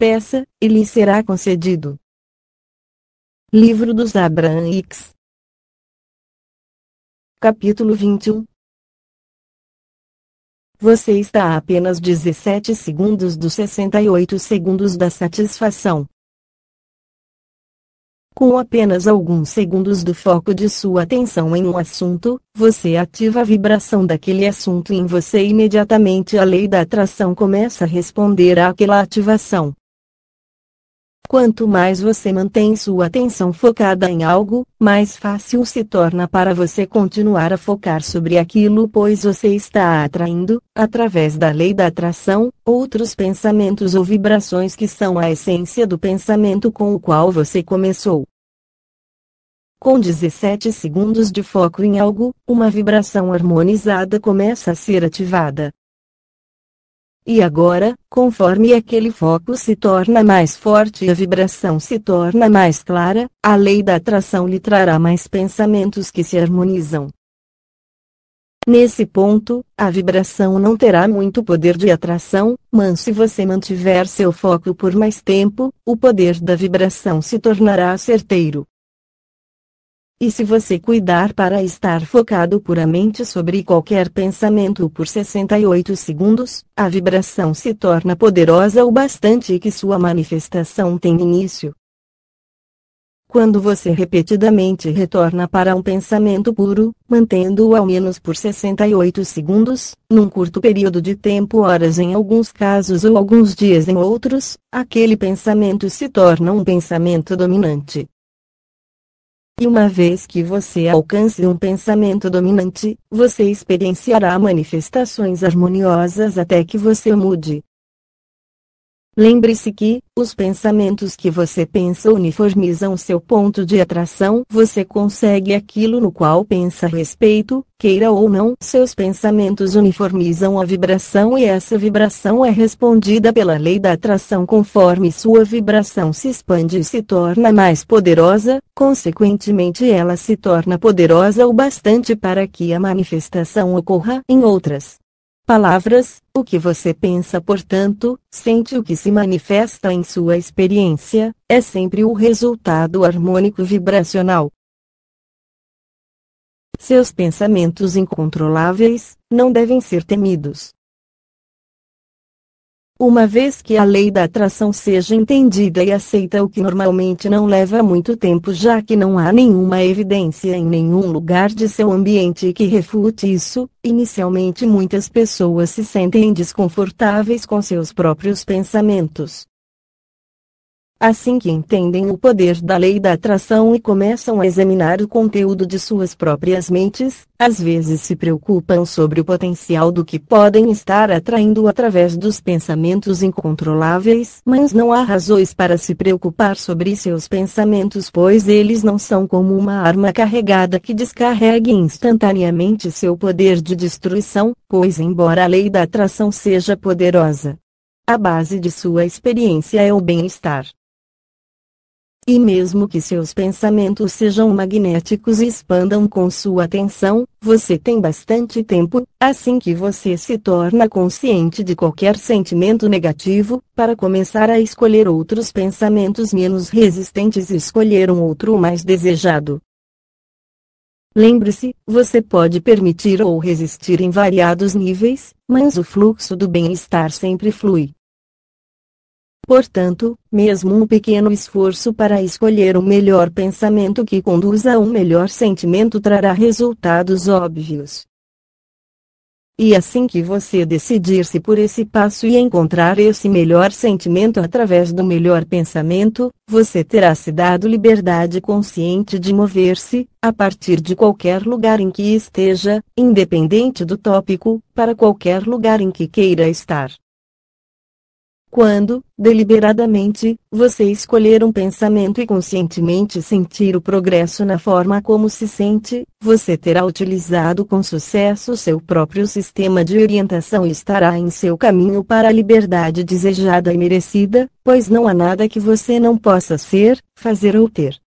peça, e lhe será concedido. Livro dos Abraãics Capítulo 21 Você está a apenas 17 segundos dos 68 segundos da satisfação. Com apenas alguns segundos do foco de sua atenção em um assunto, você ativa a vibração daquele assunto em você e imediatamente a lei da atração começa a responder àquela ativação. Quanto mais você mantém sua atenção focada em algo, mais fácil se torna para você continuar a focar sobre aquilo, pois você está atraindo, através da lei da atração, outros pensamentos ou vibrações que são a essência do pensamento com o qual você começou. Com 17 segundos de foco em algo, uma vibração harmonizada começa a ser ativada. E agora, conforme aquele foco se torna mais forte e a vibração se torna mais clara, a lei da atração lhe trará mais pensamentos que se harmonizam. Nesse ponto, a vibração não terá muito poder de atração, mas se você mantiver seu foco por mais tempo, o poder da vibração se tornará certeiro. E se você cuidar para estar focado puramente sobre qualquer pensamento por 68 segundos, a vibração se torna poderosa o bastante que sua manifestação tem início. Quando você repetidamente retorna para um pensamento puro, mantendo-o ao menos por 68 segundos, num curto período de tempo, horas em alguns casos ou alguns dias em outros, aquele pensamento se torna um pensamento dominante. E uma vez que você alcance um pensamento dominante, você experienciará manifestações harmoniosas até que você mude. Lembre-se que, os pensamentos que você pensa uniformizam seu ponto de atração. Você consegue aquilo no qual pensa a respeito, queira ou não. Seus pensamentos uniformizam a vibração e essa vibração é respondida pela lei da atração conforme sua vibração se expande e se torna mais poderosa, consequentemente ela se torna poderosa o bastante para que a manifestação ocorra. Em outras palavras, o que você pensa, portanto, sente o que se manifesta em sua experiência, é sempre o resultado harmônico vibracional. Seus pensamentos incontroláveis não devem ser temidos. Uma vez que a lei da atração seja entendida e aceita o que normalmente não leva muito tempo já que não há nenhuma evidência em nenhum lugar de seu ambiente que refute isso, inicialmente muitas pessoas se sentem desconfortáveis com seus próprios pensamentos. Assim que entendem o poder da lei da atração e começam a examinar o conteúdo de suas próprias mentes, às vezes se preocupam sobre o potencial do que podem estar atraindo através dos pensamentos incontroláveis, mas não há razões para se preocupar sobre seus pensamentos, pois eles não são como uma arma carregada que descarregue instantaneamente seu poder de destruição, pois embora a lei da atração seja poderosa, a base de sua experiência é o bem-estar. E mesmo que seus pensamentos sejam magnéticos e expandam com sua atenção, você tem bastante tempo, assim que você se torna consciente de qualquer sentimento negativo, para começar a escolher outros pensamentos menos resistentes e escolher um outro mais desejado. Lembre-se, você pode permitir ou resistir em variados níveis, mas o fluxo do bem-estar sempre flui. Portanto, mesmo um pequeno esforço para escolher o melhor pensamento que conduza a um melhor sentimento trará resultados óbvios. E assim que você decidir-se por esse passo e encontrar esse melhor sentimento através do melhor pensamento, você terá se dado liberdade consciente de mover-se, a partir de qualquer lugar em que esteja, independente do tópico, para qualquer lugar em que queira estar. Quando, deliberadamente, você escolher um pensamento e conscientemente sentir o progresso na forma como se sente, você terá utilizado com sucesso seu próprio sistema de orientação e estará em seu caminho para a liberdade desejada e merecida, pois não há nada que você não possa ser, fazer ou ter.